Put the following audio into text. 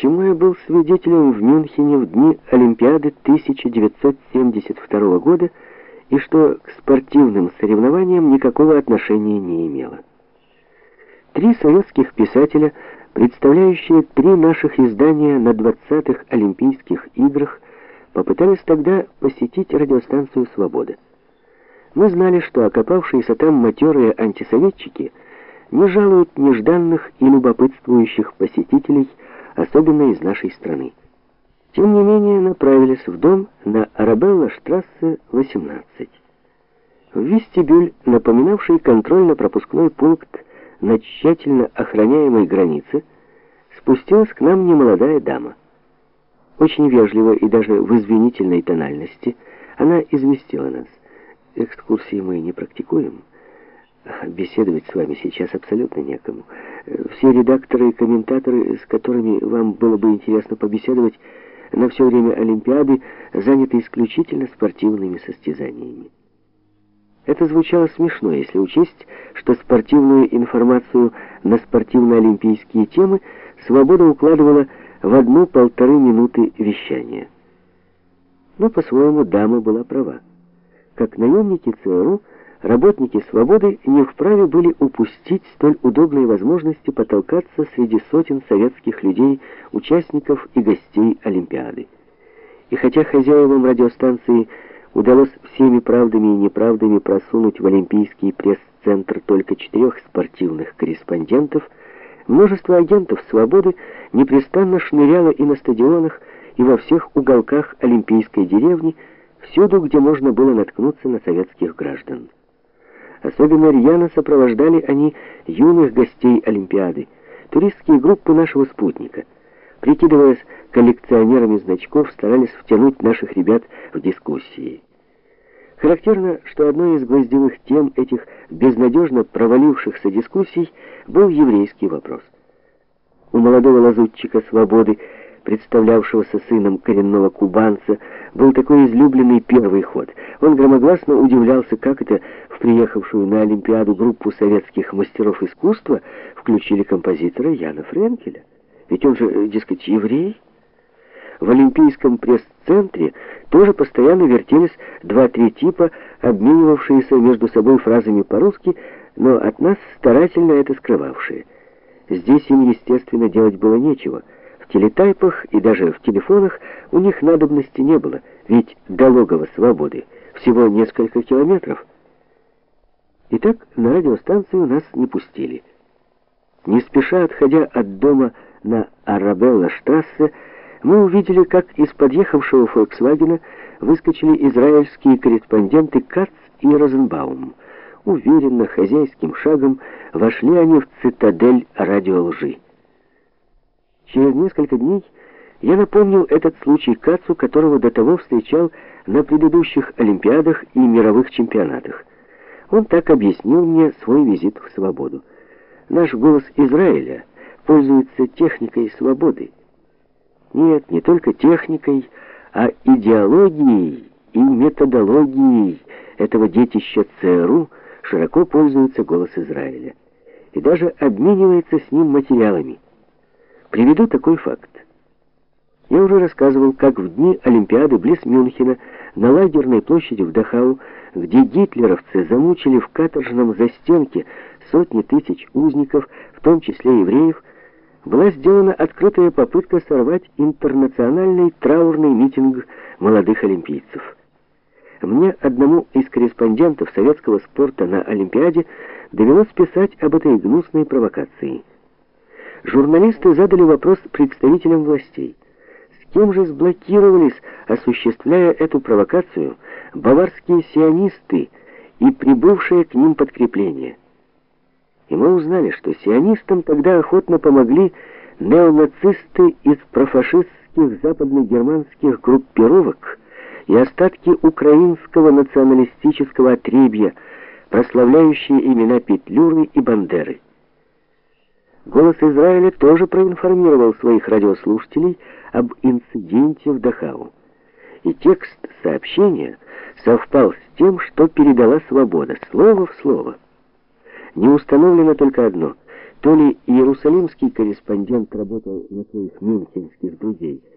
чему я был свидетелем в Мюнхене в дни Олимпиады 1972 года и что к спортивным соревнованиям никакого отношения не имело. Три советских писателя, представляющие три наших издания на 20-х Олимпийских играх, попытались тогда посетить радиостанцию «Свобода». Мы знали, что окопавшиеся там матерые антисоветчики не жалуют нежданных и любопытствующих посетителей, особенно из нашей страны. Тем не менее, направились в дом на Арабелла-штрассе, 18. В вестибюль, напоминавший контрольно-пропускной пункт на тщательно охраняемой границе, спустилась к нам немолодая дама. Очень вежливо и даже в извинительной тональности она известила нас. Экскурсии мы не практикуем. Беседовать с вами сейчас абсолютно некому. Все редакторы и комментаторы, с которыми вам было бы интересно побеседовать, на все время Олимпиады заняты исключительно спортивными состязаниями. Это звучало смешно, если учесть, что спортивную информацию на спортивно-олимпийские темы «Свобода» укладывала в одну-полторы минуты вещания. Но, по-своему, дама была права. Как наемники ЦРУ, работники «Свободы» не вправе были упустить столь удобные возможности потолкаться среди сотен советских людей, участников и гостей Олимпиады. И хотя хозяевам радиостанции удалось всеми правдами и неправдами просунуть в Олимпийский пресс-центр только четырех спортивных корреспондентов, множество агентов «Свободы» непрестанно шныряло и на стадионах, и во всех уголках Олимпийской деревни, всюду, где можно было наткнуться на советских граждан. Особенно рьяно сопровождали они юных гостей Олимпиады, туристские группы нашего спутника. Прикидываясь коллекционерами значков, старались втянуть наших ребят в дискуссии. Характерно, что одной из гвоздевых тем этих безнадежно провалившихся дискуссий был еврейский вопрос. У молодого лазутчика «Свободы» представлявшегося сыном коренного кубанца, был такой излюбленный первый ход. Он громогласно удивлялся, как это в приехавшую на Олимпиаду группу советских мастеров искусства включили композитора Яна Френкеля. Ведь он же, дескать, еврей. В Олимпийском пресс-центре тоже постоянно вертелись два-три типа, обменивавшиеся между собой фразами по-русски, но от нас старательно это скрывавшие. Здесь им, естественно, делать было нечего — телетайпах и даже в телефонах у них надобности не было, ведь до логова свободы всего несколько километров. Итак, на радиостанцию нас не пустили. Не спеша отходя от дома на Арабелла-штрассе, мы увидели, как из подъехавшего «Фольксвагена» выскочили израильские корреспонденты Кац и Розенбаум. Уверенно, хозяйским шагом вошли они в цитадель радиолжи. Через несколько дней я напомнил этот случай Кацу, которого до того встречал на предыдущих Олимпиадах и мировых чемпионатах. Он так объяснил мне свой визит в свободу. Наш голос Израиля пользуется техникой свободы. Нет, не только техникой, а идеологией и методологией этого детища ЦРУ широко пользуется голос Израиля и даже обменивается с ним материалами. Приведу такой факт. Я уже рассказывал, как в дни Олимпиады близ Мюнхена на лагерной площади в Дахау, где гитлеровцы замучили в каторжном застенке сотни тысяч узников, в том числе евреев, была сделана открытая попытка сорвать интернациональный траурный митинг молодых олимпийцев. Мне, одному из корреспондентов советского спорта на Олимпиаде, довелось писать об этой гнусной провокации – журналисты задали вопрос представителям властей. С кем же сблокировались, осуществляя эту провокацию, баварские сионисты и прибывшее к ним подкрепление? И мы узнали, что сионистам тогда охотно помогли неонацисты из профашистских западногерманских группировок и остатки украинского националистического отребья, прославляющие имена Петлюры и Бандеры. «Голос Израиля» тоже проинформировал своих радиослушателей об инциденте в Дахау. И текст сообщения совпал с тем, что передала «Свобода», слово в слово. Не установлено только одно. То ли иерусалимский корреспондент работал на своих мюнхенских друзей,